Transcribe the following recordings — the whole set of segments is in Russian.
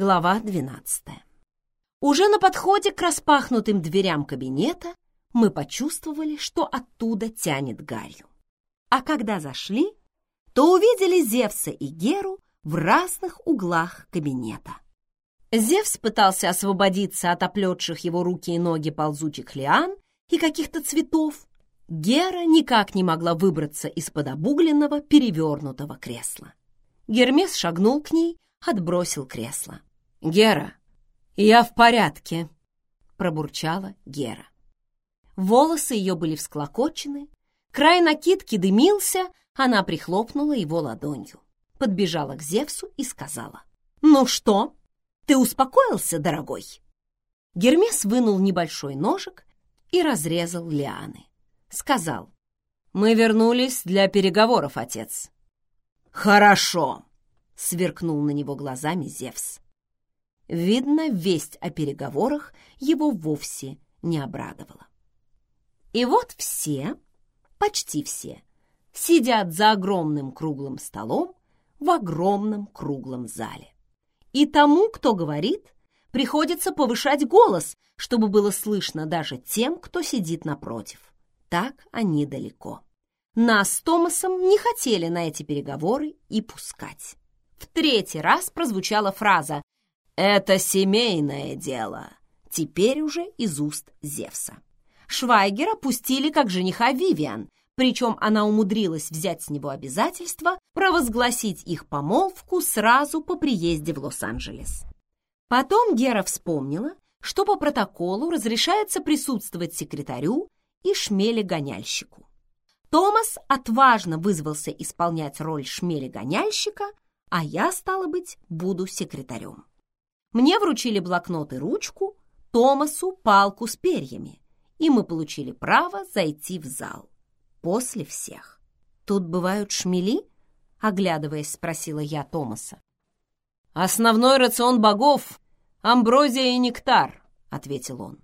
Глава 12. Уже на подходе к распахнутым дверям кабинета мы почувствовали, что оттуда тянет гарью. А когда зашли, то увидели Зевса и Геру в разных углах кабинета. Зевс пытался освободиться от оплетших его руки и ноги ползучих лиан и каких-то цветов. Гера никак не могла выбраться из-под обугленного перевернутого кресла. Гермес шагнул к ней, отбросил кресло. «Гера, я в порядке», — пробурчала Гера. Волосы ее были всклокочены, край накидки дымился, она прихлопнула его ладонью, подбежала к Зевсу и сказала, «Ну что, ты успокоился, дорогой?» Гермес вынул небольшой ножик и разрезал лианы. Сказал, «Мы вернулись для переговоров, отец». «Хорошо!» — сверкнул на него глазами Зевс. Видно, весть о переговорах его вовсе не обрадовала. И вот все, почти все, сидят за огромным круглым столом в огромном круглом зале. И тому, кто говорит, приходится повышать голос, чтобы было слышно даже тем, кто сидит напротив. Так они далеко. Нас с Томасом не хотели на эти переговоры и пускать. В третий раз прозвучала фраза «Это семейное дело», теперь уже из уст Зевса. Швайгера пустили как жениха Вивиан, причем она умудрилась взять с него обязательство провозгласить их помолвку сразу по приезде в Лос-Анджелес. Потом Гера вспомнила, что по протоколу разрешается присутствовать секретарю и шмеле-гоняльщику. Томас отважно вызвался исполнять роль шмеля-гоняльщика, а я, стало быть, буду секретарем. Мне вручили блокнот и ручку, Томасу палку с перьями, и мы получили право зайти в зал. После всех. «Тут бывают шмели?» — оглядываясь, спросила я Томаса. «Основной рацион богов — амброзия и нектар», — ответил он.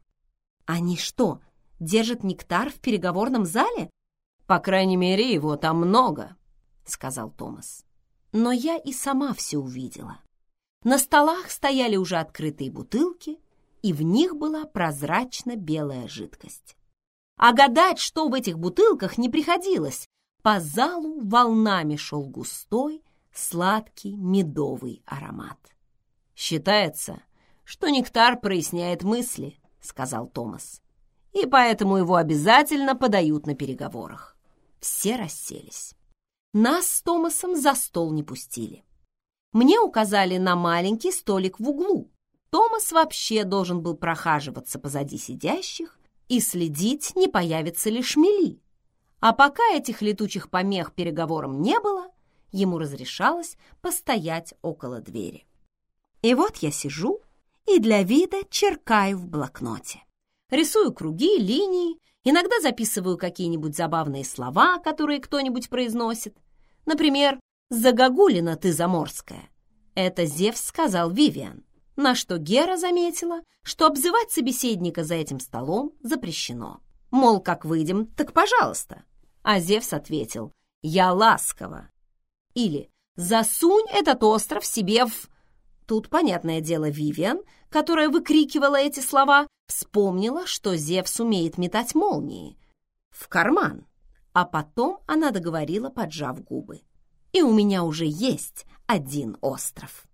«Они что, держат нектар в переговорном зале?» «По крайней мере, его там много», — сказал Томас. Но я и сама все увидела. На столах стояли уже открытые бутылки, и в них была прозрачно-белая жидкость. А гадать, что в этих бутылках, не приходилось. По залу волнами шел густой, сладкий медовый аромат. «Считается, что нектар проясняет мысли», — сказал Томас. «И поэтому его обязательно подают на переговорах». Все расселись. Нас с Томасом за стол не пустили. Мне указали на маленький столик в углу. Томас вообще должен был прохаживаться позади сидящих и следить, не появится ли шмели. А пока этих летучих помех переговорам не было, ему разрешалось постоять около двери. И вот я сижу и для вида черкаю в блокноте. Рисую круги, линии, иногда записываю какие-нибудь забавные слова, которые кто-нибудь произносит. Например, «Загогулина ты заморская». Это Зевс сказал Вивиан, на что Гера заметила, что обзывать собеседника за этим столом запрещено. Мол, как выйдем, так пожалуйста. А Зевс ответил «Я ласково». Или «Засунь этот остров себе в...» Тут, понятное дело, Вивиан, которая выкрикивала эти слова, вспомнила, что Зевс умеет метать молнии. В карман. А потом она договорила, поджав губы. И у меня уже есть один остров.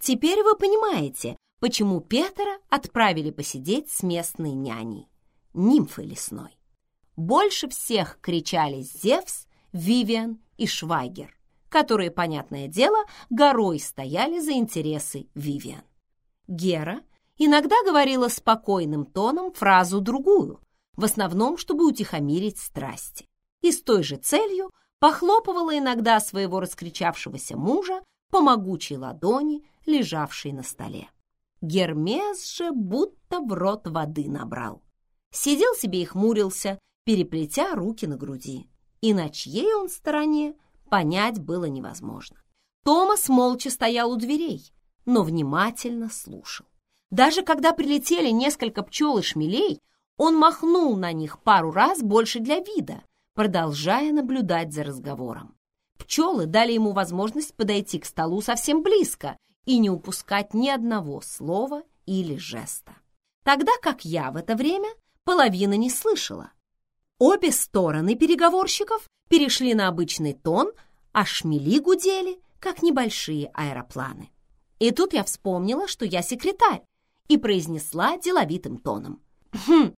Теперь вы понимаете, почему Петра отправили посидеть с местной няней, нимфой лесной. Больше всех кричали Зевс, Вивиан и Швайгер, которые, понятное дело, горой стояли за интересы Вивиан. Гера иногда говорила спокойным тоном фразу другую, в основном, чтобы утихомирить страсти и с той же целью похлопывала иногда своего раскричавшегося мужа по могучей ладони, лежавшей на столе. Гермес же будто в рот воды набрал. Сидел себе и хмурился, переплетя руки на груди. И на чьей он стороне, понять было невозможно. Томас молча стоял у дверей, но внимательно слушал. Даже когда прилетели несколько пчел и шмелей, он махнул на них пару раз больше для вида, продолжая наблюдать за разговором. Пчелы дали ему возможность подойти к столу совсем близко и не упускать ни одного слова или жеста. Тогда как я в это время половины не слышала. Обе стороны переговорщиков перешли на обычный тон, а шмели гудели, как небольшие аэропланы. И тут я вспомнила, что я секретарь, и произнесла деловитым тоном. «Хм,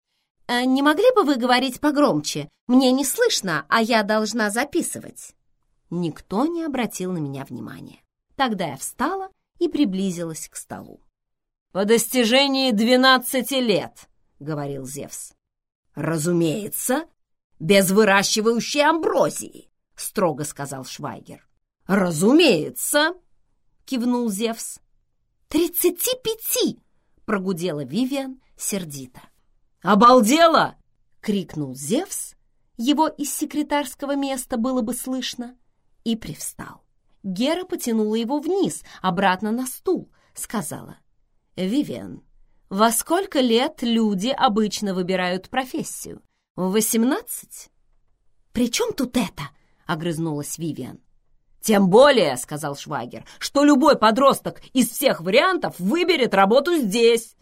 не могли бы вы говорить погромче? Мне не слышно, а я должна записывать». Никто не обратил на меня внимания. Тогда я встала и приблизилась к столу. «По достижении двенадцати лет», — говорил Зевс. «Разумеется, без выращивающей амброзии», — строго сказал Швайгер. «Разумеется», — кивнул Зевс. «Тридцати пяти!» — прогудела Вивиан сердито. «Обалдела!» — крикнул Зевс. Его из секретарского места было бы слышно. И привстал. Гера потянула его вниз, обратно на стул, сказала. «Вивиан, во сколько лет люди обычно выбирают профессию? В восемнадцать?» «При чем тут это?» — огрызнулась Вивиан. «Тем более, — сказал Швагер, — что любой подросток из всех вариантов выберет работу здесь».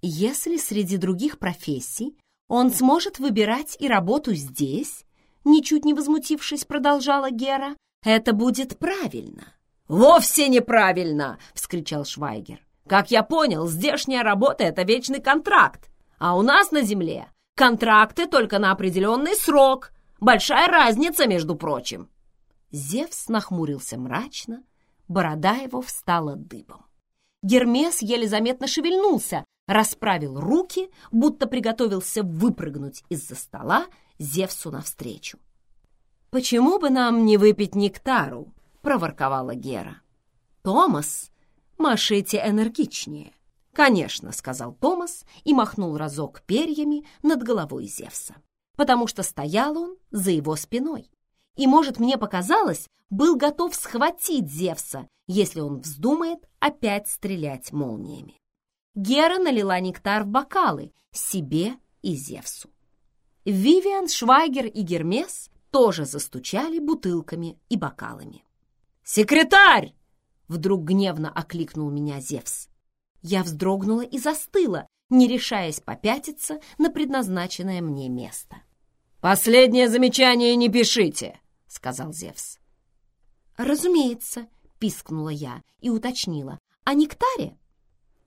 «Если среди других профессий он сможет выбирать и работу здесь, ничуть не возмутившись, продолжала Гера, это будет правильно. «Вовсе неправильно!» — вскричал Швайгер. «Как я понял, здешняя работа — это вечный контракт, а у нас на земле контракты только на определенный срок. Большая разница, между прочим». Зевс нахмурился мрачно, борода его встала дыбом. Гермес еле заметно шевельнулся, расправил руки, будто приготовился выпрыгнуть из-за стола Зевсу навстречу. «Почему бы нам не выпить нектару?» — проворковала Гера. «Томас, машите энергичнее». «Конечно», — сказал Томас и махнул разок перьями над головой Зевса, потому что стоял он за его спиной. И, может, мне показалось, был готов схватить Зевса, если он вздумает опять стрелять молниями. Гера налила нектар в бокалы себе и Зевсу. Вивиан, Швайгер и Гермес тоже застучали бутылками и бокалами. «Секретарь!» — вдруг гневно окликнул меня Зевс. Я вздрогнула и застыла, не решаясь попятиться на предназначенное мне место. «Последнее замечание не пишите!» — сказал Зевс. «Разумеется», — пискнула я и уточнила. «О нектаре?»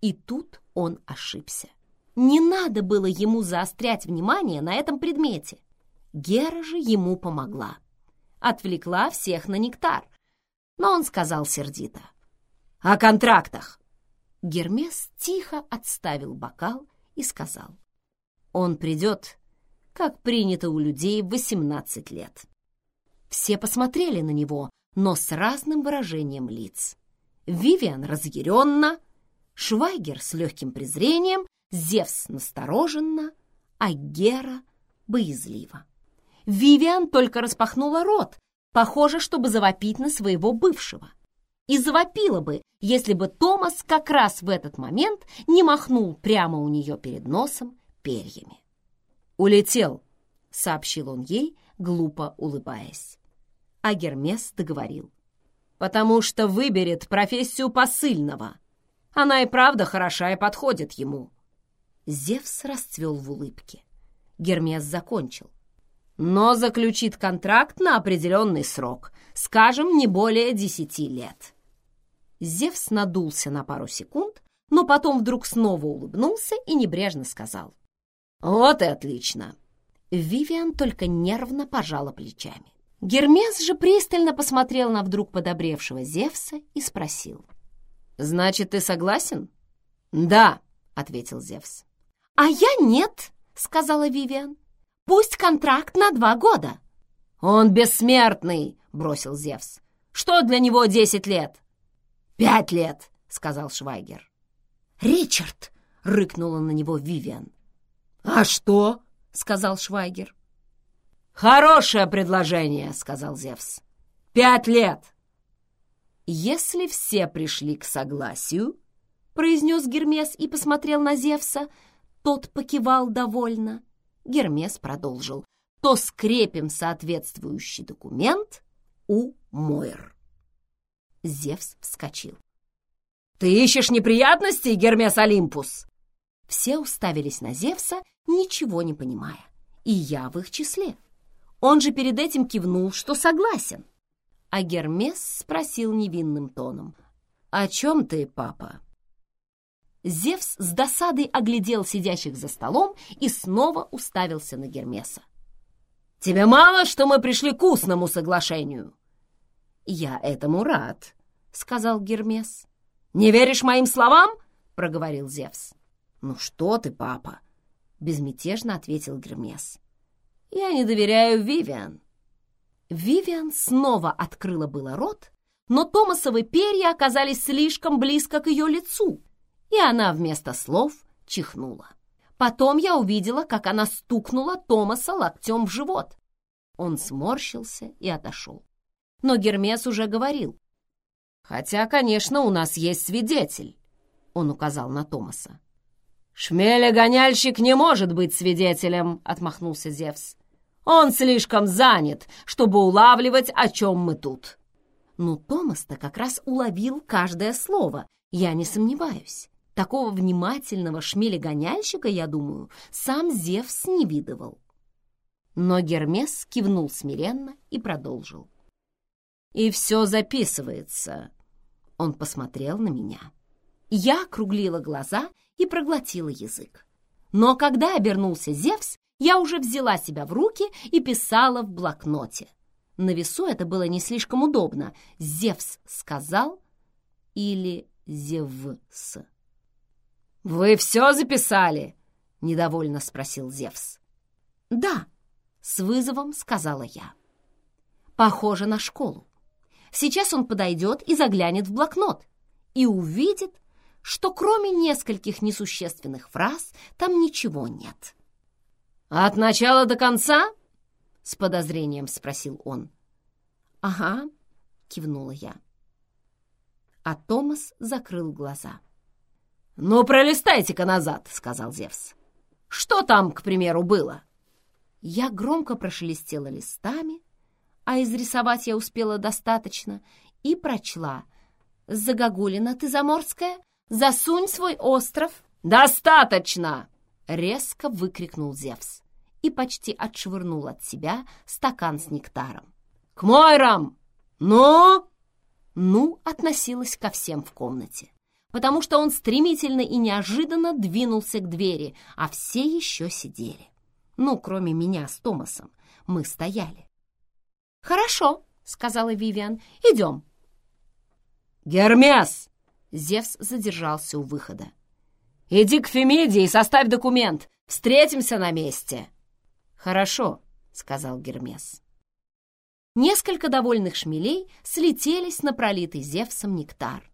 И тут он ошибся. Не надо было ему заострять внимание на этом предмете. Гера же ему помогла. Отвлекла всех на нектар. Но он сказал сердито. «О контрактах!» Гермес тихо отставил бокал и сказал. «Он придет, как принято у людей в 18 лет». Все посмотрели на него, но с разным выражением лиц. Вивиан разъяренно, Швайгер с легким презрением, Зевс настороженно, а Гера боязливо. Вивиан только распахнула рот, похоже, чтобы завопить на своего бывшего. И завопила бы, если бы Томас как раз в этот момент не махнул прямо у нее перед носом перьями. «Улетел», — сообщил он ей, глупо улыбаясь. А Гермес договорил. «Потому что выберет профессию посыльного. Она и правда хороша и подходит ему». Зевс расцвел в улыбке. Гермес закончил но заключит контракт на определенный срок, скажем, не более десяти лет. Зевс надулся на пару секунд, но потом вдруг снова улыбнулся и небрежно сказал. «Вот и отлично!» Вивиан только нервно пожала плечами. Гермес же пристально посмотрел на вдруг подобревшего Зевса и спросил. «Значит, ты согласен?» «Да», — ответил Зевс. «А я нет», — сказала Вивиан. Пусть контракт на два года». «Он бессмертный!» — бросил Зевс. «Что для него десять лет?» «Пять лет!» — сказал Швайгер. «Ричард!» — рыкнула на него Вивиан. «А что?» — сказал Швайгер. «Хорошее предложение!» — сказал Зевс. «Пять лет!» «Если все пришли к согласию», — произнес Гермес и посмотрел на Зевса, тот покивал довольно, Гермес продолжил, то скрепим соответствующий документ у Мойр. Зевс вскочил. «Ты ищешь неприятностей, Гермес Олимпус?» Все уставились на Зевса, ничего не понимая. И я в их числе. Он же перед этим кивнул, что согласен. А Гермес спросил невинным тоном. «О чем ты, папа?» Зевс с досадой оглядел сидящих за столом и снова уставился на Гермеса. «Тебе мало, что мы пришли к устному соглашению?» «Я этому рад», — сказал Гермес. «Не веришь моим словам?» — проговорил Зевс. «Ну что ты, папа?» — безмятежно ответил Гермес. «Я не доверяю Вивиан». Вивиан снова открыла было рот, но Томасовы перья оказались слишком близко к ее лицу, и она вместо слов чихнула. Потом я увидела, как она стукнула Томаса локтем в живот. Он сморщился и отошел. Но Гермес уже говорил. «Хотя, конечно, у нас есть свидетель», — он указал на Томаса. «Шмеля-гоняльщик не может быть свидетелем», — отмахнулся Зевс. «Он слишком занят, чтобы улавливать, о чем мы тут». Ну, Томас-то как раз уловил каждое слово, я не сомневаюсь. Такого внимательного шмеля-гоняльщика, я думаю, сам Зевс не видывал. Но Гермес кивнул смиренно и продолжил. «И все записывается», — он посмотрел на меня. Я округлила глаза и проглотила язык. Но когда обернулся Зевс, я уже взяла себя в руки и писала в блокноте. На весу это было не слишком удобно. Зевс сказал или Зевс. «Вы все записали?» — недовольно спросил Зевс. «Да», — с вызовом сказала я. «Похоже на школу. Сейчас он подойдет и заглянет в блокнот и увидит, что кроме нескольких несущественных фраз там ничего нет». «От начала до конца?» — с подозрением спросил он. «Ага», — кивнула я. А Томас закрыл глаза. «Ну, пролистайте-ка назад», — сказал Зевс. «Что там, к примеру, было?» Я громко прошелестела листами, а изрисовать я успела достаточно, и прочла. «Загогулина ты заморская, засунь свой остров!» «Достаточно!» — резко выкрикнул Зевс и почти отшвырнул от себя стакан с нектаром. «К Мойрам! Ну?» «Ну» относилась ко всем в комнате потому что он стремительно и неожиданно двинулся к двери, а все еще сидели. Ну, кроме меня с Томасом. Мы стояли. «Хорошо», — сказала Вивиан, — «идем». «Гермес!» — Зевс задержался у выхода. «Иди к Фемиде и составь документ. Встретимся на месте». «Хорошо», — сказал Гермес. Несколько довольных шмелей слетелись на пролитый Зевсом нектар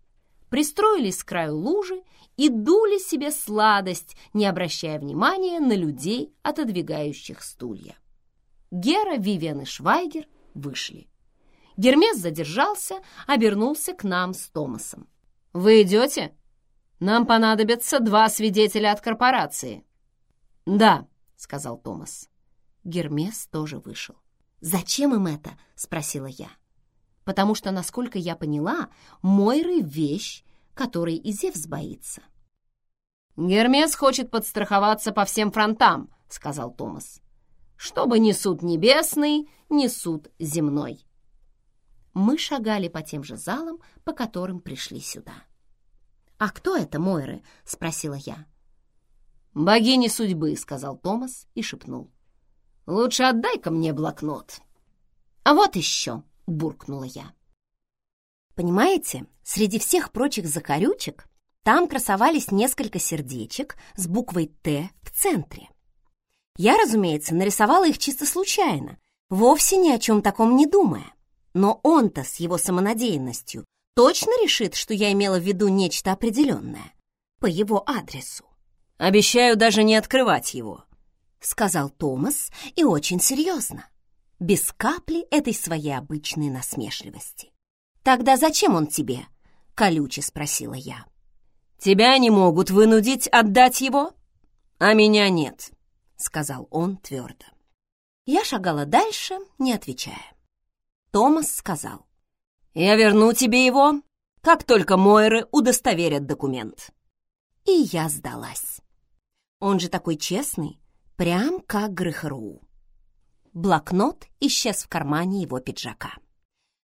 пристроились с краю лужи и дули себе сладость, не обращая внимания на людей, отодвигающих стулья. Гера, Вивиан и Швайгер вышли. Гермес задержался, обернулся к нам с Томасом. «Вы идете? Нам понадобятся два свидетеля от корпорации». «Да», — сказал Томас. Гермес тоже вышел. «Зачем им это?» — спросила я потому что, насколько я поняла, Мойры — вещь, которой и Зевс боится. «Гермес хочет подстраховаться по всем фронтам», — сказал Томас. «Чтобы ни суд небесный, ни суд земной». Мы шагали по тем же залам, по которым пришли сюда. «А кто это Мойры?» — спросила я. «Богини судьбы», — сказал Томас и шепнул. «Лучше отдай-ка мне блокнот». «А вот еще», буркнула я. Понимаете, среди всех прочих закорючек там красовались несколько сердечек с буквой «Т» в центре. Я, разумеется, нарисовала их чисто случайно, вовсе ни о чем таком не думая. Но он-то с его самонадеянностью точно решит, что я имела в виду нечто определенное по его адресу. «Обещаю даже не открывать его», — сказал Томас и очень серьезно без капли этой своей обычной насмешливости. «Тогда зачем он тебе?» — колюче спросила я. «Тебя не могут вынудить отдать его, а меня нет», — сказал он твердо. Я шагала дальше, не отвечая. Томас сказал. «Я верну тебе его, как только Мойры удостоверят документ. И я сдалась. Он же такой честный, прям как Грыхару. Блокнот исчез в кармане его пиджака.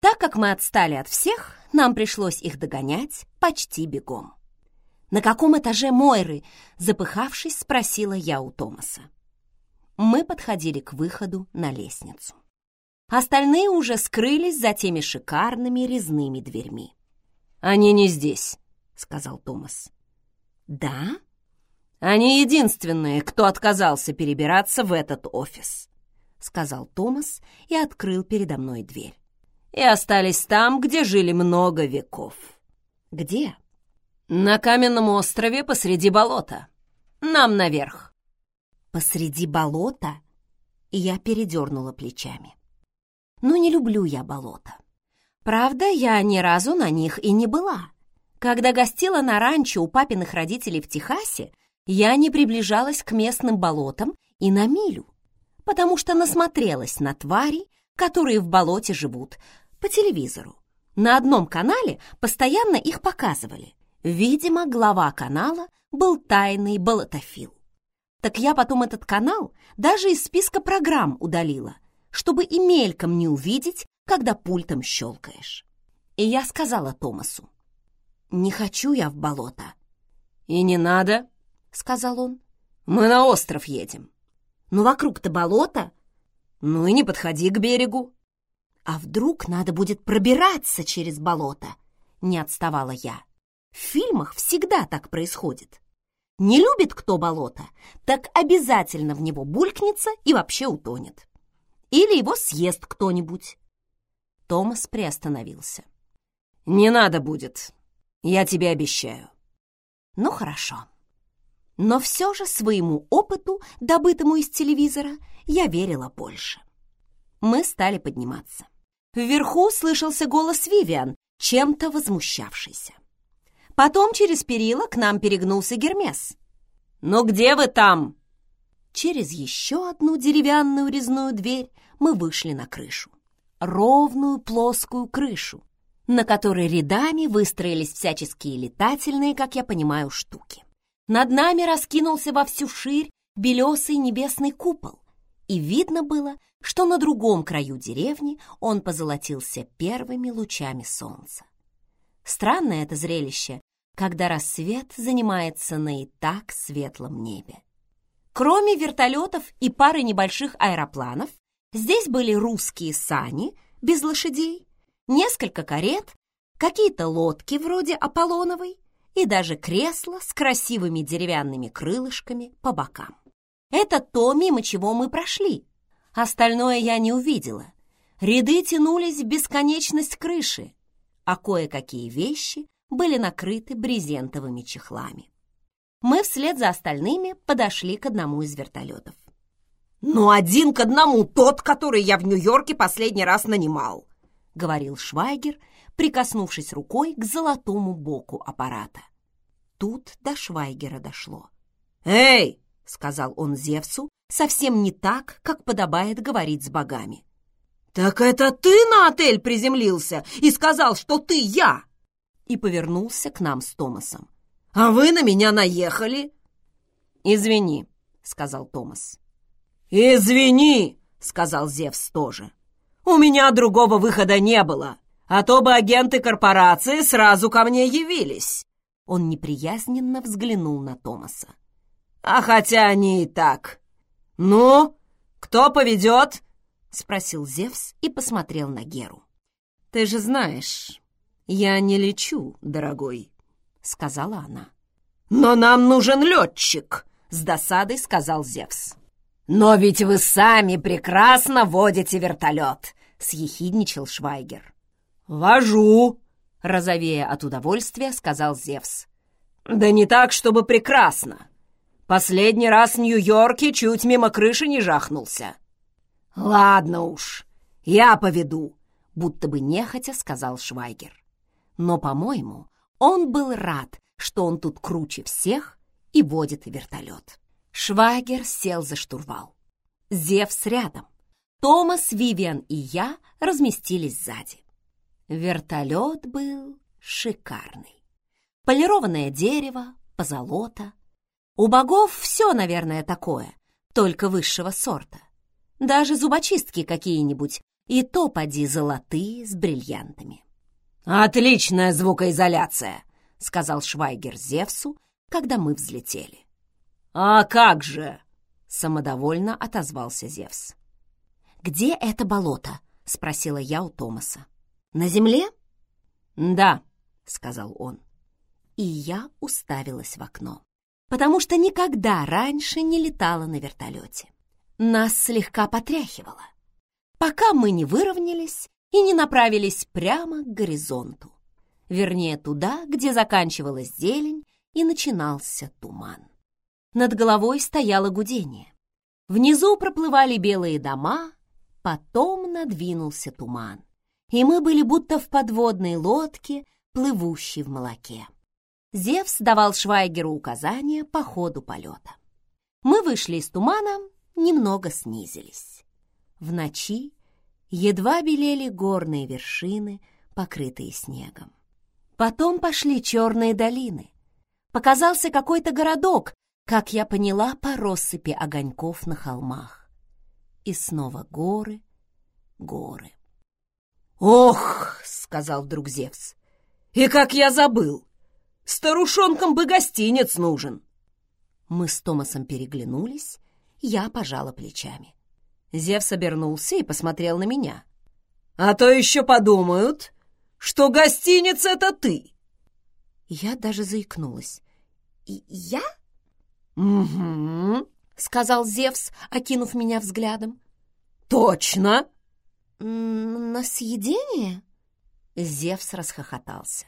Так как мы отстали от всех, нам пришлось их догонять почти бегом. «На каком этаже Мойры?» — запыхавшись, спросила я у Томаса. Мы подходили к выходу на лестницу. Остальные уже скрылись за теми шикарными резными дверьми. «Они не здесь», — сказал Томас. «Да?» «Они единственные, кто отказался перебираться в этот офис», — сказал Томас и открыл передо мной дверь. «И остались там, где жили много веков». «Где?» «На каменном острове посреди болота. Нам наверх». «Посреди болота?» И я передернула плечами. «Ну, не люблю я болота. Правда, я ни разу на них и не была. Когда гостила на ранчо у папиных родителей в Техасе, я не приближалась к местным болотам и на милю, потому что насмотрелась на тварей, которые в болоте живут, по телевизору. На одном канале постоянно их показывали. Видимо, глава канала был тайный болотофил. Так я потом этот канал даже из списка программ удалила, чтобы и мельком не увидеть, когда пультом щелкаешь. И я сказала Томасу, «Не хочу я в болото». «И не надо», — сказал он. «Мы на остров едем». «Ну, вокруг-то болото». «Ну и не подходи к берегу». «А вдруг надо будет пробираться через болото?» — не отставала я. «В фильмах всегда так происходит. Не любит кто болото, так обязательно в него булькнется и вообще утонет. Или его съест кто-нибудь». Томас приостановился. «Не надо будет, я тебе обещаю». «Ну, хорошо». Но все же своему опыту, добытому из телевизора, я верила больше. Мы стали подниматься. Вверху слышался голос Вивиан, чем-то возмущавшийся. Потом через перила к нам перегнулся Гермес. «Ну где вы там?» Через еще одну деревянную резную дверь мы вышли на крышу. Ровную плоскую крышу, на которой рядами выстроились всяческие летательные, как я понимаю, штуки. Над нами раскинулся во всю ширь белесый небесный купол, и видно было, что на другом краю деревни он позолотился первыми лучами солнца. Странное это зрелище, когда рассвет занимается на и так светлом небе. Кроме вертолетов и пары небольших аэропланов, здесь были русские сани без лошадей, несколько карет, какие-то лодки вроде Аполлоновой и даже кресло с красивыми деревянными крылышками по бокам. Это то, мимо чего мы прошли. Остальное я не увидела. Ряды тянулись в бесконечность крыши, а кое-какие вещи были накрыты брезентовыми чехлами. Мы вслед за остальными подошли к одному из вертолетов. «Ну, один к одному тот, который я в Нью-Йорке последний раз нанимал», — говорил Швайгер, прикоснувшись рукой к золотому боку аппарата. Тут до Швайгера дошло. «Эй!» — сказал он Зевсу, совсем не так, как подобает говорить с богами. «Так это ты на отель приземлился и сказал, что ты я!» И повернулся к нам с Томасом. «А вы на меня наехали!» «Извини», — сказал Томас. «Извини!» — сказал Зевс тоже. «У меня другого выхода не было!» А то бы агенты корпорации сразу ко мне явились. Он неприязненно взглянул на Томаса. А хотя они и так. Ну, кто поведет? Спросил Зевс и посмотрел на Геру. Ты же знаешь, я не лечу, дорогой, сказала она. Но нам нужен летчик, с досадой сказал Зевс. «Но ведь вы сами прекрасно водите вертолет!» — съехидничал Швайгер. «Вожу!» — розовея от удовольствия, сказал Зевс. «Да не так, чтобы прекрасно. Последний раз в Нью-Йорке чуть мимо крыши не жахнулся». «Ладно уж, я поведу», — будто бы нехотя сказал Швайгер. Но, по-моему, он был рад, что он тут круче всех и водит вертолет. Швайгер сел за штурвал. Зевс рядом. Томас, Вивиан и я разместились сзади. Вертолет был шикарный. Полированное дерево, позолота. У богов все, наверное, такое, только высшего сорта. Даже зубочистки какие-нибудь, и то поди золотые с бриллиантами. «Отличная звукоизоляция!» — сказал Швайгер Зевсу, когда мы взлетели. «А как же!» — самодовольно отозвался Зевс. «Где это болото?» — спросила я у Томаса. «На земле?» «Да», — сказал он. И я уставилась в окно, потому что никогда раньше не летала на вертолете. Нас слегка потряхивало, пока мы не выровнялись и не направились прямо к горизонту. Вернее, туда, где заканчивалась зелень и начинался туман. Над головой стояло гудение. Внизу проплывали белые дома, потом надвинулся туман, и мы были будто в подводной лодке, плывущей в молоке. Зевс давал Швайгеру указания по ходу полета. Мы вышли из тумана, немного снизились. В ночи едва белели горные вершины, покрытые снегом. Потом пошли черные долины. Показался какой-то городок, как я поняла по россыпи огоньков на холмах. И снова горы, горы. «Ох!» — сказал вдруг Зевс. «И как я забыл! Старушонкам бы гостинец нужен!» Мы с Томасом переглянулись, я пожала плечами. Зевс обернулся и посмотрел на меня. «А то еще подумают, что гостиница — это ты!» Я даже заикнулась. И «Я?» «Угу», — сказал Зевс, окинув меня взглядом. «Точно!» «На съедение?» Зевс расхохотался.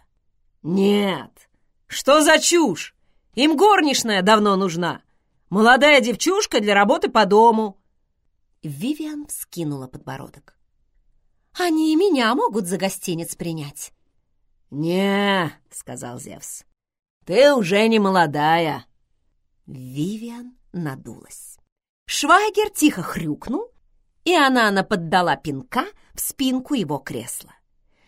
«Нет! Что за чушь? Им горничная давно нужна. Молодая девчушка для работы по дому». Вивиан вскинула подбородок. «Они и меня могут за гостиниц принять». «Не», — сказал Зевс, — «ты уже не молодая». Вивиан надулась. Швайгер тихо хрюкнул, и она наподдала пинка в спинку его кресла.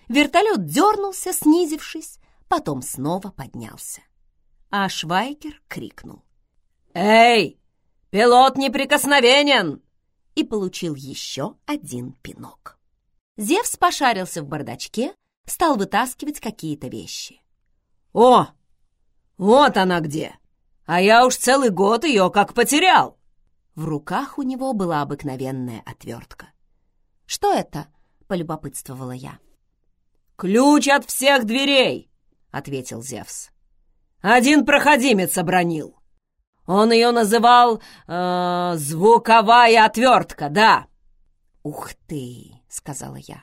Вертолет дернулся, снизившись, потом снова поднялся. А Швайгер крикнул. «Эй, пилот неприкосновенен!» и получил еще один пинок. Зевс пошарился в бардачке, стал вытаскивать какие-то вещи. «О, вот она где! А я уж целый год ее как потерял!» В руках у него была обыкновенная отвертка. «Что это?» — полюбопытствовала я. «Ключ от всех дверей!» — ответил Зевс. «Один проходимец обронил. Он ее называл э, «звуковая отвертка», да». «Ух ты!» — сказала я.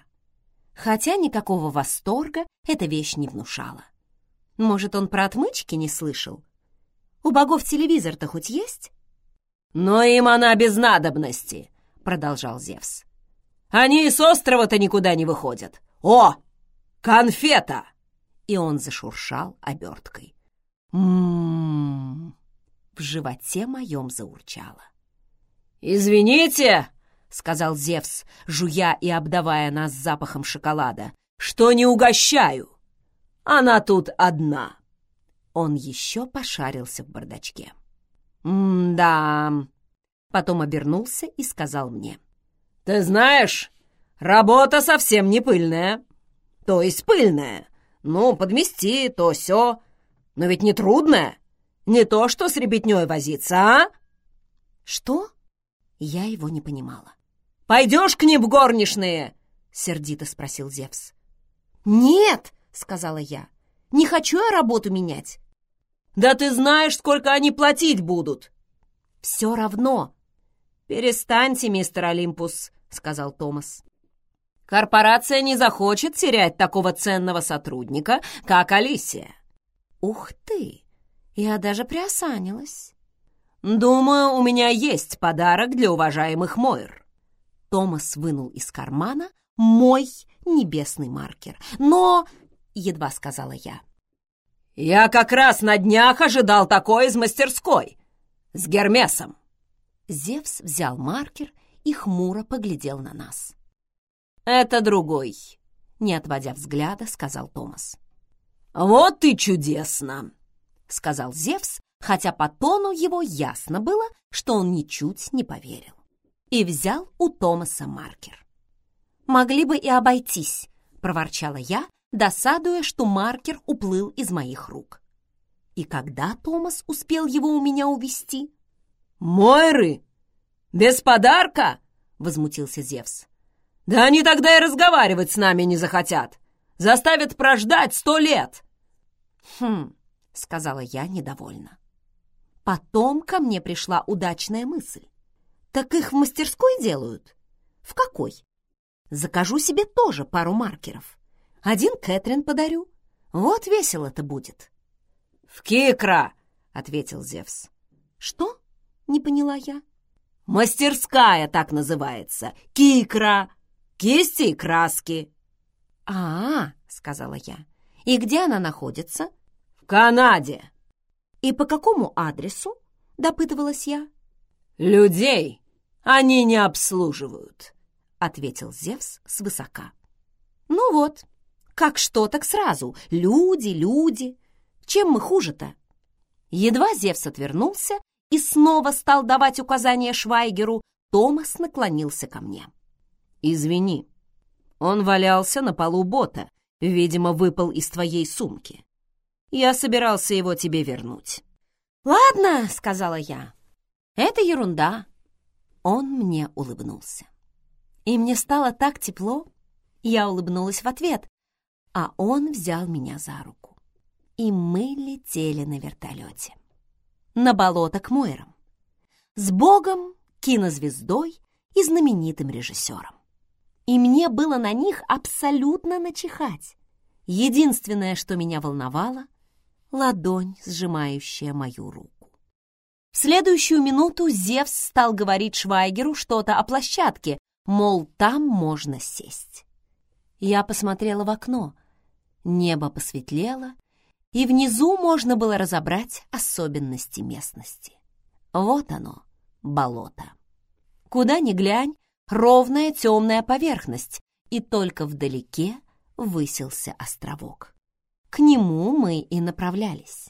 Хотя никакого восторга эта вещь не внушала. Может, он про отмычки не слышал? У богов телевизор-то хоть есть? «Но им она без надобности», — продолжал Зевс. «Они с острова-то никуда не выходят. О, конфета!» И он зашуршал оберткой. «М-м-м!» В животе моем заурчало. «Извините!» — сказал Зевс, жуя и обдавая нас запахом шоколада, «что не угощаю. Она тут одна». Он еще пошарился в бардачке. «М-да...» Потом обернулся и сказал мне. «Ты знаешь, работа совсем не пыльная. То есть пыльная. Ну, подмести, то все. Но ведь не трудная. Не то, что с ребятней возиться, а?» «Что?» Я его не понимала. «Пойдешь к ним в горничные?» — сердито спросил Зевс. «Нет!» — сказала я. «Не хочу я работу менять. Да ты знаешь, сколько они платить будут!» «Все равно!» «Перестаньте, мистер Олимпус», — сказал Томас. «Корпорация не захочет терять такого ценного сотрудника, как Алисия». «Ух ты! Я даже приосанилась». «Думаю, у меня есть подарок для уважаемых Мойр». Томас вынул из кармана мой небесный маркер. «Но...» — едва сказала я. «Я как раз на днях ожидал такой из мастерской. С Гермесом». Зевс взял маркер и хмуро поглядел на нас. «Это другой», — не отводя взгляда, сказал Томас. «Вот и чудесно!» — сказал Зевс, хотя по тону его ясно было, что он ничуть не поверил. И взял у Томаса маркер. «Могли бы и обойтись», — проворчала я, досадуя, что маркер уплыл из моих рук. И когда Томас успел его у меня увести? «Мойры! Без подарка?» — возмутился Зевс. «Да они тогда и разговаривать с нами не захотят. Заставят прождать сто лет!» «Хм», — сказала я недовольно. Потом ко мне пришла удачная мысль. «Так их в мастерской делают?» «В какой?» «Закажу себе тоже пару маркеров. Один Кэтрин подарю. Вот весело-то будет». «В Кикра!» — ответил Зевс. «Что?» — не поняла я. «Мастерская так называется. Кикра. Кисти и краски». «А-а», — сказала я. «И где она находится?» «В Канаде». «И по какому адресу?» — допытывалась я. «Людей они не обслуживают», — ответил Зевс свысока. «Ну вот, как что, так сразу. Люди, люди. Чем мы хуже-то?» Едва Зевс отвернулся и снова стал давать указания Швайгеру, Томас наклонился ко мне. «Извини, он валялся на полу бота, видимо, выпал из твоей сумки. Я собирался его тебе вернуть». «Ладно», — сказала я, — «это ерунда». Он мне улыбнулся. И мне стало так тепло, я улыбнулась в ответ, а он взял меня за руку. И мы летели на вертолете. На болото к Мойрам. С Богом, кинозвездой и знаменитым режиссером. И мне было на них абсолютно начихать. Единственное, что меня волновало — ладонь, сжимающая мою руку. В следующую минуту Зевс стал говорить Швайгеру что-то о площадке, мол, там можно сесть. Я посмотрела в окно. Небо посветлело, и внизу можно было разобрать особенности местности. Вот оно, болото. Куда ни глянь, ровная темная поверхность, и только вдалеке высился островок. К нему мы и направлялись.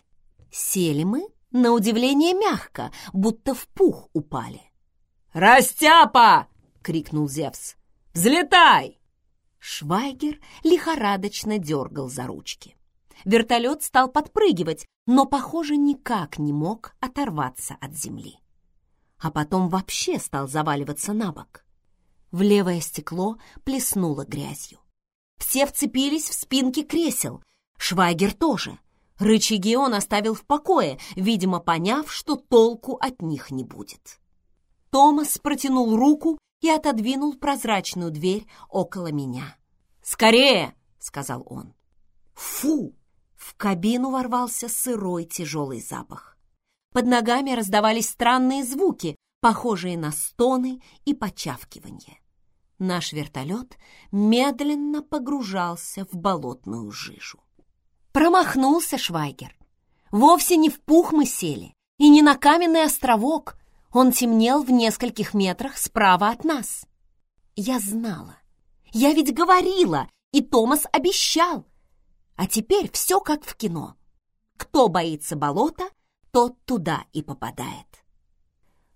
Сели мы, на удивление, мягко, будто в пух упали. «Растяпа!» — крикнул Зевс. «Взлетай!» Швайгер лихорадочно дергал за ручки. Вертолет стал подпрыгивать, но, похоже, никак не мог оторваться от земли. А потом вообще стал заваливаться на бок. В левое стекло плеснуло грязью. Все вцепились в спинки кресел. Швайгер тоже. Рычаги он оставил в покое, видимо, поняв, что толку от них не будет. Томас протянул руку и отодвинул прозрачную дверь около меня. «Скорее!» — сказал он. «Фу!» В кабину ворвался сырой тяжелый запах. Под ногами раздавались странные звуки, похожие на стоны и почавкивание. Наш вертолет медленно погружался в болотную жижу. Промахнулся Швайгер. Вовсе не в пух мы сели, и не на каменный островок. Он темнел в нескольких метрах справа от нас. Я знала. Я ведь говорила, и Томас обещал. А теперь все как в кино. Кто боится болота, тот туда и попадает.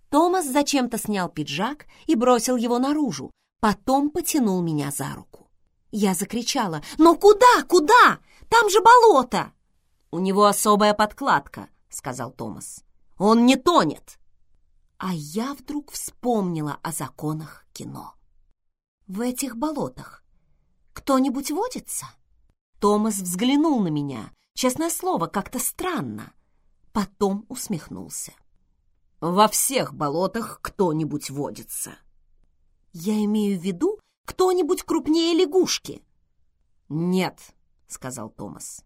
Томас зачем-то снял пиджак и бросил его наружу, потом потянул меня за руку. Я закричала «Но куда, куда? Там же болото!» «У него особая подкладка», — сказал Томас. «Он не тонет!» А я вдруг вспомнила о законах кино. В этих болотах кто-нибудь водится? Томас взглянул на меня, честное слово, как-то странно. Потом усмехнулся. «Во всех болотах кто-нибудь водится». «Я имею в виду кто-нибудь крупнее лягушки». «Нет», — сказал Томас.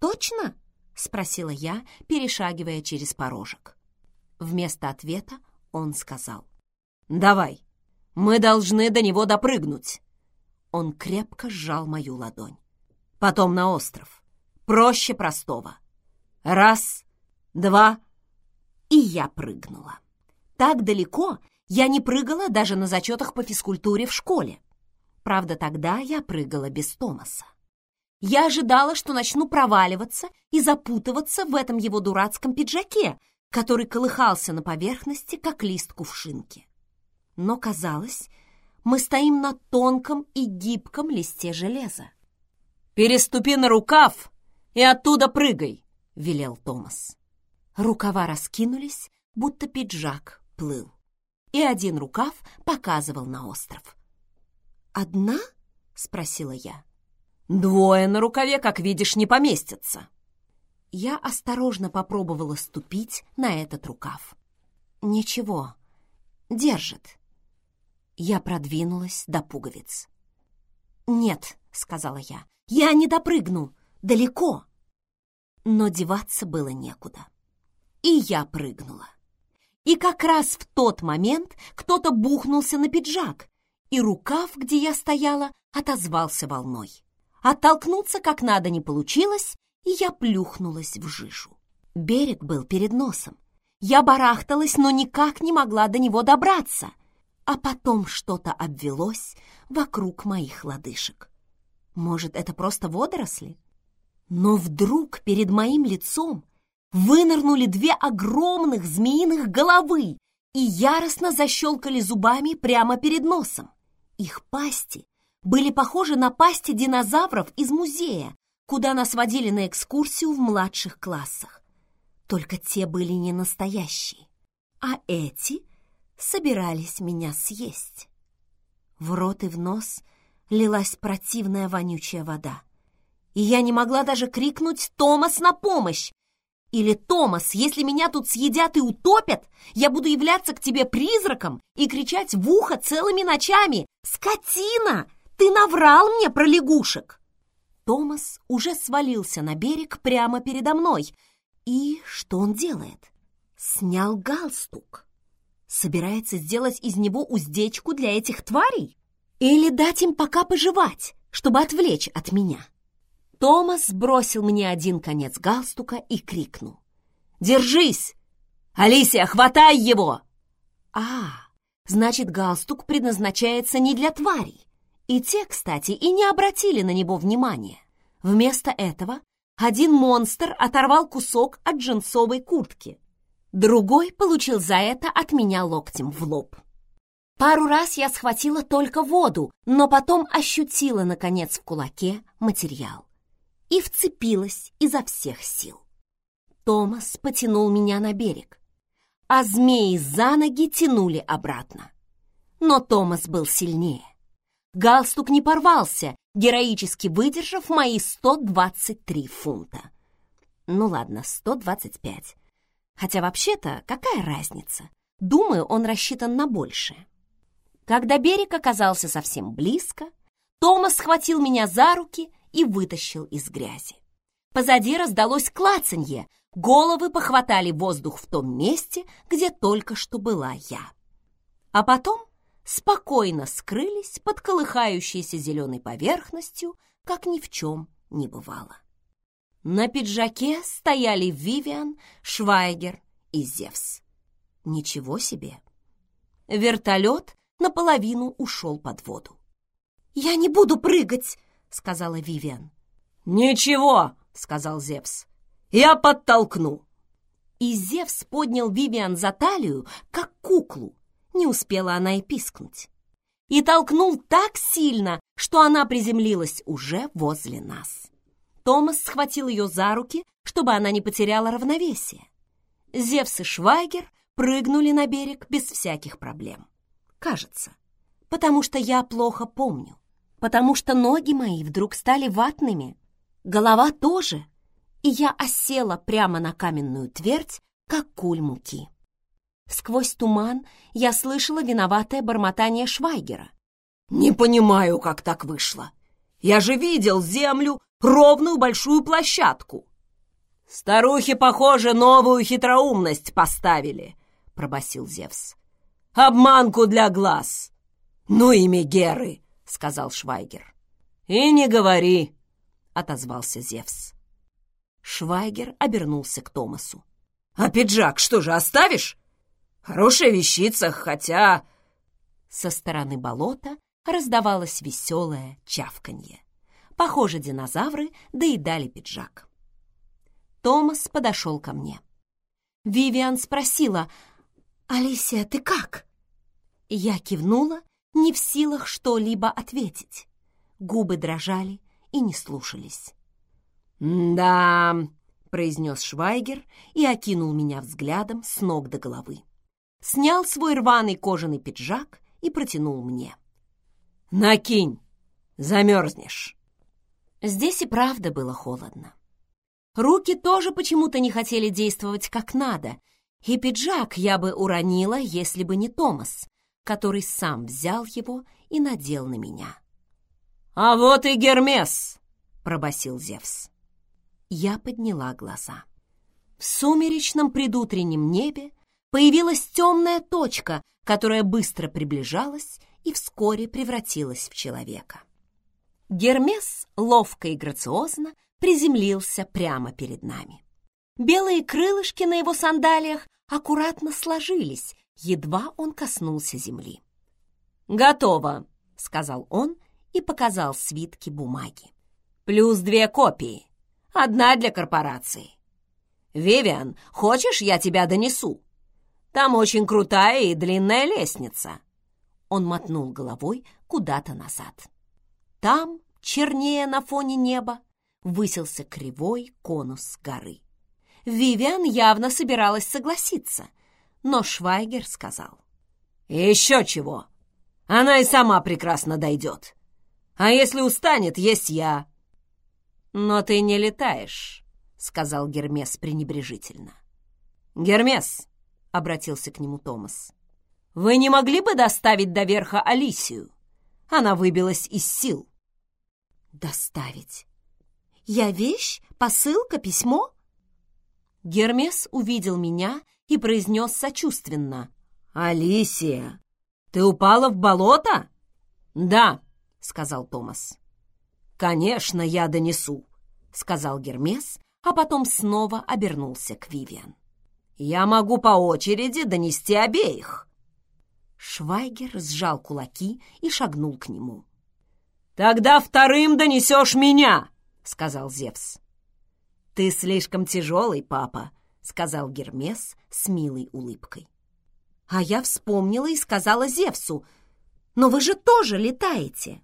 «Точно?» — спросила я, перешагивая через порожек. Вместо ответа он сказал. «Давай, мы должны до него допрыгнуть». Он крепко сжал мою ладонь потом на остров. Проще простого. Раз, два, и я прыгнула. Так далеко я не прыгала даже на зачетах по физкультуре в школе. Правда, тогда я прыгала без Томаса. Я ожидала, что начну проваливаться и запутываться в этом его дурацком пиджаке, который колыхался на поверхности, как лист кувшинки. Но казалось, мы стоим на тонком и гибком листе железа. «Переступи на рукав и оттуда прыгай!» — велел Томас. Рукава раскинулись, будто пиджак плыл, и один рукав показывал на остров. «Одна?» — спросила я. «Двое на рукаве, как видишь, не поместятся». Я осторожно попробовала ступить на этот рукав. Ничего, держит. Я продвинулась до пуговиц. «Нет», — сказала я, — «я не допрыгну, далеко». Но деваться было некуда. И я прыгнула. И как раз в тот момент кто-то бухнулся на пиджак, и рукав, где я стояла, отозвался волной. Оттолкнуться как надо не получилось, и я плюхнулась в жижу. Берег был перед носом. Я барахталась, но никак не могла до него добраться. А потом что-то обвелось вокруг моих лодыжек. Может, это просто водоросли? Но вдруг перед моим лицом вынырнули две огромных змеиных головы и яростно защелкали зубами прямо перед носом. Их пасти были похожи на пасти динозавров из музея, куда нас водили на экскурсию в младших классах. Только те были не настоящие, а эти собирались меня съесть. В рот и в нос лилась противная вонючая вода. И я не могла даже крикнуть «Томас, на помощь!» Или «Томас, если меня тут съедят и утопят, я буду являться к тебе призраком и кричать в ухо целыми ночами «Скотина! Ты наврал мне про лягушек!» Томас уже свалился на берег прямо передо мной. И что он делает? Снял галстук. Собирается сделать из него уздечку для этих тварей? Или дать им пока пожевать, чтобы отвлечь от меня? Томас сбросил мне один конец галстука и крикнул. «Держись! Алисия, хватай его!» «А, значит, галстук предназначается не для тварей. И те, кстати, и не обратили на него внимания. Вместо этого один монстр оторвал кусок от джинсовой куртки. Другой получил за это от меня локтем в лоб. Пару раз я схватила только воду, но потом ощутила, наконец, в кулаке материал. И вцепилась изо всех сил. Томас потянул меня на берег, а змеи за ноги тянули обратно. Но Томас был сильнее. Галстук не порвался, героически выдержав мои 123 фунта. Ну ладно, 125. Хотя вообще-то какая разница? Думаю, он рассчитан на большее. Когда берег оказался совсем близко, Томас схватил меня за руки и вытащил из грязи. Позади раздалось клацанье, головы похватали воздух в том месте, где только что была я. А потом спокойно скрылись под колыхающейся зеленой поверхностью, как ни в чем не бывало. На пиджаке стояли Вивиан, Швайгер и Зевс. Ничего себе! Вертолет наполовину ушел под воду. «Я не буду прыгать!» — сказала Вивиан. «Ничего!» — сказал Зевс. «Я подтолкну!» И Зевс поднял Вивиан за талию, как куклу, не успела она и пискнуть. И толкнул так сильно, что она приземлилась уже возле нас. Томас схватил ее за руки, чтобы она не потеряла равновесие. Зевс и Швайгер прыгнули на берег без всяких проблем. Кажется, потому что я плохо помню, потому что ноги мои вдруг стали ватными, голова тоже, и я осела прямо на каменную твердь, как куль муки. Сквозь туман я слышала виноватое бормотание Швайгера. «Не понимаю, как так вышло. Я же видел землю, ровную большую площадку». «Старухи, похоже, новую хитроумность поставили», — пробасил Зевс. «Обманку для глаз». «Ну и Мегеры», — сказал Швайгер. «И не говори», — отозвался Зевс. Швайгер обернулся к Томасу. «А пиджак что же, оставишь? Хорошая вещица, хотя...» Со стороны болота раздавалось веселое чавканье. Похоже, динозавры доедали пиджак. Томас подошел ко мне. Вивиан спросила, «Алисия, ты как?» Я кивнула, не в силах что-либо ответить. Губы дрожали и не слушались. «Да», — произнес Швайгер и окинул меня взглядом с ног до головы. Снял свой рваный кожаный пиджак и протянул мне. «Накинь, замерзнешь». Здесь и правда было холодно. Руки тоже почему-то не хотели действовать как надо, и пиджак я бы уронила, если бы не Томас, который сам взял его и надел на меня. «А вот и Гермес!» — пробасил Зевс. Я подняла глаза. В сумеречном предутреннем небе появилась темная точка, которая быстро приближалась и вскоре превратилась в человека. Гермес ловко и грациозно приземлился прямо перед нами. Белые крылышки на его сандалиях аккуратно сложились, едва он коснулся земли. «Готово», — сказал он и показал свитки бумаги. «Плюс две копии. Одна для корпорации. Вивиан, хочешь, я тебя донесу? Там очень крутая и длинная лестница». Он мотнул головой куда-то назад. Там, чернее на фоне неба, высился кривой конус горы. Вивиан явно собиралась согласиться, но Швайгер сказал. «Еще чего! Она и сама прекрасно дойдет. А если устанет, есть я». «Но ты не летаешь», — сказал Гермес пренебрежительно. «Гермес», — обратился к нему Томас, — «вы не могли бы доставить до верха Алисию? Она выбилась из сил». «Доставить? Я вещь? Посылка? Письмо?» Гермес увидел меня и произнес сочувственно. «Алисия, ты упала в болото?» «Да», — сказал Томас. «Конечно, я донесу», — сказал Гермес, а потом снова обернулся к Вивиан. «Я могу по очереди донести обеих». Швайгер сжал кулаки и шагнул к нему. «Тогда вторым донесешь меня», — сказал Зевс. «Ты слишком тяжелый, папа», — сказал Гермес с милой улыбкой. А я вспомнила и сказала Зевсу, «Но вы же тоже летаете!»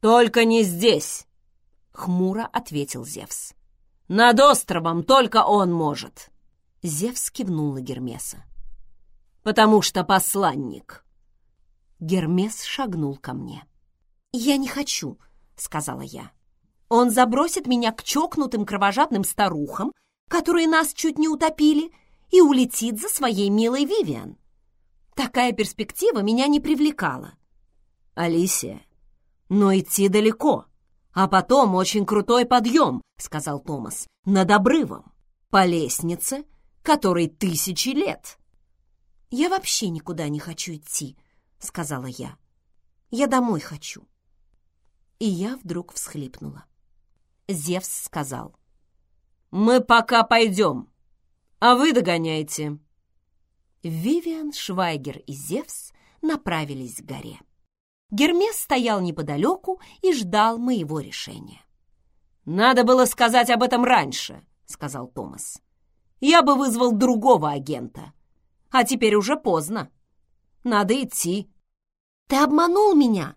«Только не здесь!» — хмуро ответил Зевс. «Над островом только он может!» Зевс кивнул на Гермеса. «Потому что посланник!» Гермес шагнул ко мне. «Я не хочу», — сказала я. Он забросит меня к чокнутым кровожадным старухам, которые нас чуть не утопили, и улетит за своей милой Вивиан. Такая перспектива меня не привлекала. «Алисия, но идти далеко, а потом очень крутой подъем», — сказал Томас, — «над обрывом, по лестнице, которой тысячи лет». «Я вообще никуда не хочу идти», — сказала я. «Я домой хочу». И я вдруг всхлипнула. Зевс сказал. «Мы пока пойдем, а вы догоняйте». Вивиан, Швайгер и Зевс направились к горе. Гермес стоял неподалеку и ждал моего решения. «Надо было сказать об этом раньше», — сказал Томас. «Я бы вызвал другого агента. А теперь уже поздно. Надо идти». «Ты обманул меня!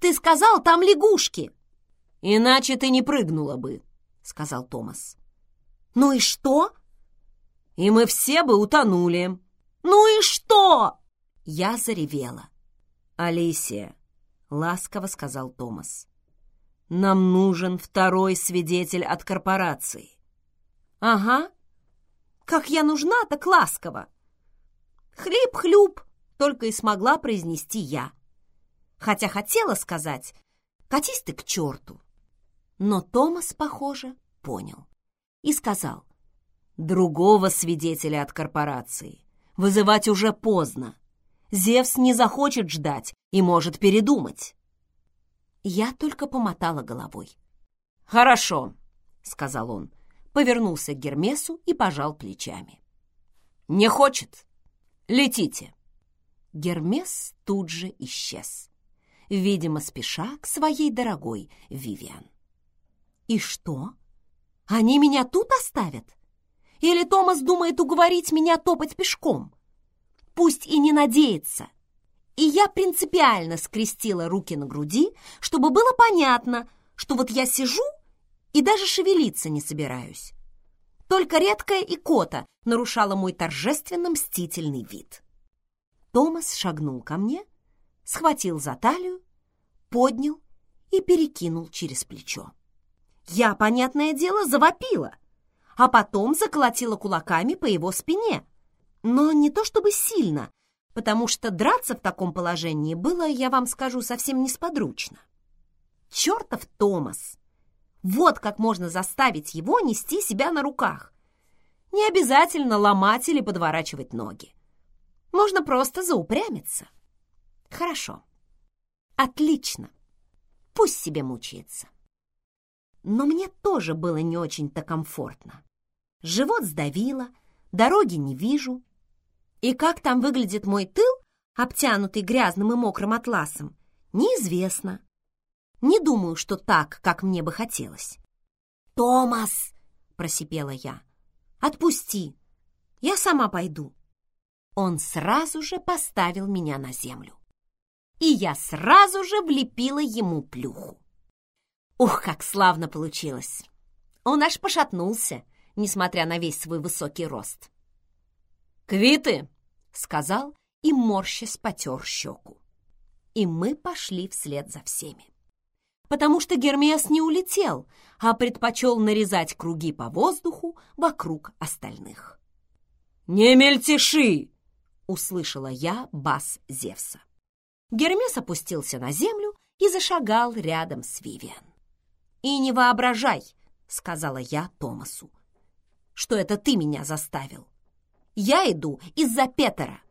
Ты сказал, там лягушки!» «Иначе ты не прыгнула бы», — сказал Томас. «Ну и что?» «И мы все бы утонули». «Ну и что?» Я заревела. «Алисия», — ласково сказал Томас, — «нам нужен второй свидетель от корпорации». «Ага. Как я нужна, так ласково». «Хлеб-хлюб», — только и смогла произнести я. Хотя хотела сказать «катись ты к черту». Но Томас, похоже, понял и сказал, «Другого свидетеля от корпорации вызывать уже поздно. Зевс не захочет ждать и может передумать». Я только помотала головой. «Хорошо», — сказал он, повернулся к Гермесу и пожал плечами. «Не хочет? Летите!» Гермес тут же исчез, видимо, спеша к своей дорогой Вивиан. И что? Они меня тут оставят? Или Томас думает уговорить меня топать пешком? Пусть и не надеется. И я принципиально скрестила руки на груди, чтобы было понятно, что вот я сижу и даже шевелиться не собираюсь. Только редкая икота нарушала мой торжественно мстительный вид. Томас шагнул ко мне, схватил за талию, поднял и перекинул через плечо. Я, понятное дело, завопила, а потом заколотила кулаками по его спине. Но не то чтобы сильно, потому что драться в таком положении было, я вам скажу, совсем несподручно. Чертов Томас! Вот как можно заставить его нести себя на руках. Не обязательно ломать или подворачивать ноги. Можно просто заупрямиться. Хорошо. Отлично. Пусть себе мучается. Но мне тоже было не очень-то комфортно. Живот сдавило, дороги не вижу. И как там выглядит мой тыл, обтянутый грязным и мокрым атласом, неизвестно. Не думаю, что так, как мне бы хотелось. «Томас!» — просипела я. «Отпусти! Я сама пойду!» Он сразу же поставил меня на землю. И я сразу же влепила ему плюху. Ух, как славно получилось! Он аж пошатнулся, несмотря на весь свой высокий рост. «Квиты!» — сказал и морщась потер щеку. И мы пошли вслед за всеми потому что Гермес не улетел, а предпочел нарезать круги по воздуху вокруг остальных. «Не мельтеши!» — услышала я бас Зевса. Гермес опустился на землю и зашагал рядом с Вивиан. «И не воображай!» — сказала я Томасу, — «что это ты меня заставил. Я иду из-за Петера».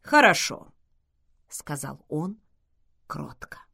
«Хорошо», — сказал он кротко.